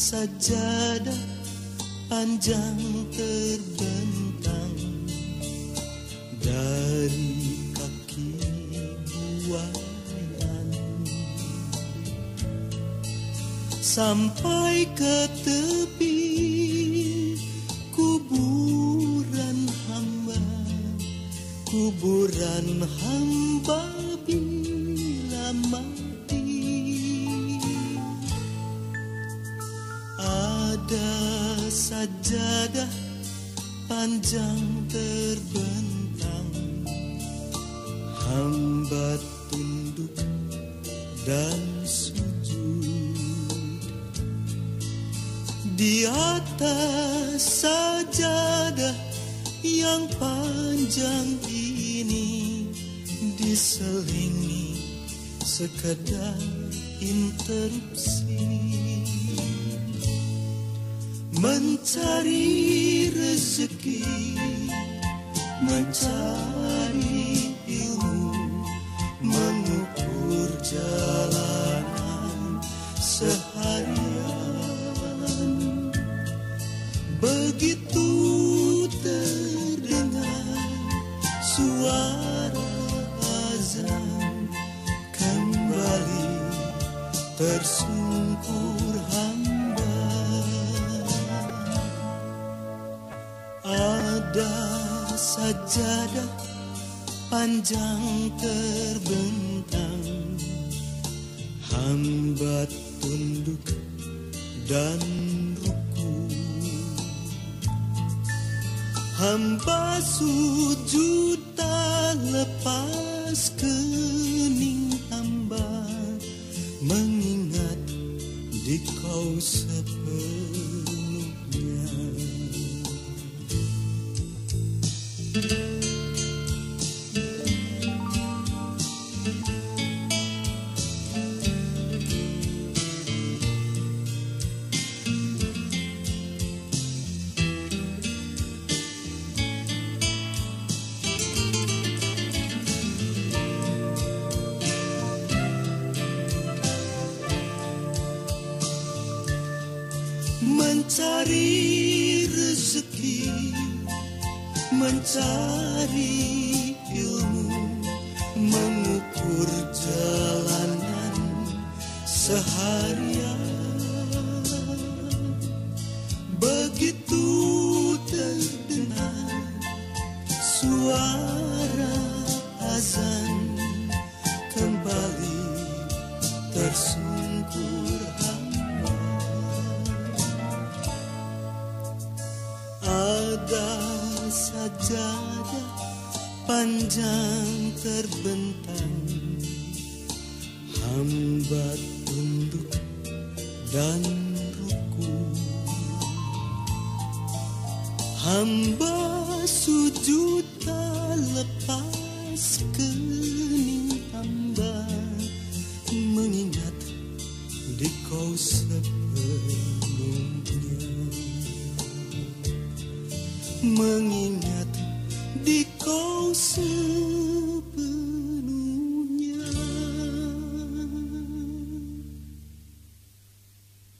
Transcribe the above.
sajadah panjang terbentang dari kaki buayan sampai ke tepi kuburan hamba kuburan hamba bila ada sajadah panjang terbentang. Hamba tunduk dan sujud. Di atas sajadah yang panjang ini diselingi sekedar interupsi mencari rezeki mencari ilmu mengukur jalanan seharian. Begitu terdengar suara azan kembali tersungkur ada sajadah panjang terbentang. Hamba tunduk dan ruku hamba sujud tak lepas kening hamba. Mengingat di kau sepenuhnya mencari rezeki mencari ilmu mengukur jalanan seharian. Begitu terdengar suara azan kembali tersungkur sajadah panjang terbentang. Hamba tunduk dan ruku hamba sujud tak lepas kening hamba mengingat di kau sepenuhnya. Mengingat di kau sepenuhnya